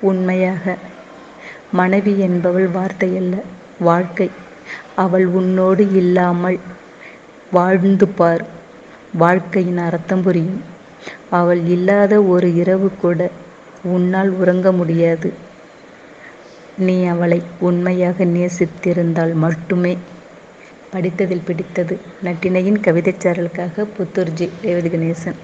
உண்மையாக. மனைவி என்பவள் வார்த்தையல்ல வாழ்க்கை. அவள் உன்னோடு இல்லாமல் வாழ்ந்து பார் வாழ்க்கையின் அர்த்தம் புரியும். அவள் இல்லாத ஒரு இரவு கூட உன்னால் உறங்க முடியாது. நீ அவளை உண்மையாக நேசித்திருந்தால் மட்டுமே. படித்ததில் பிடித்தது நட்டினையின் கவிதைச்சாரலுக்காக புத்தூர்ஜி ரேவதி கணேசன்